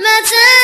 متاع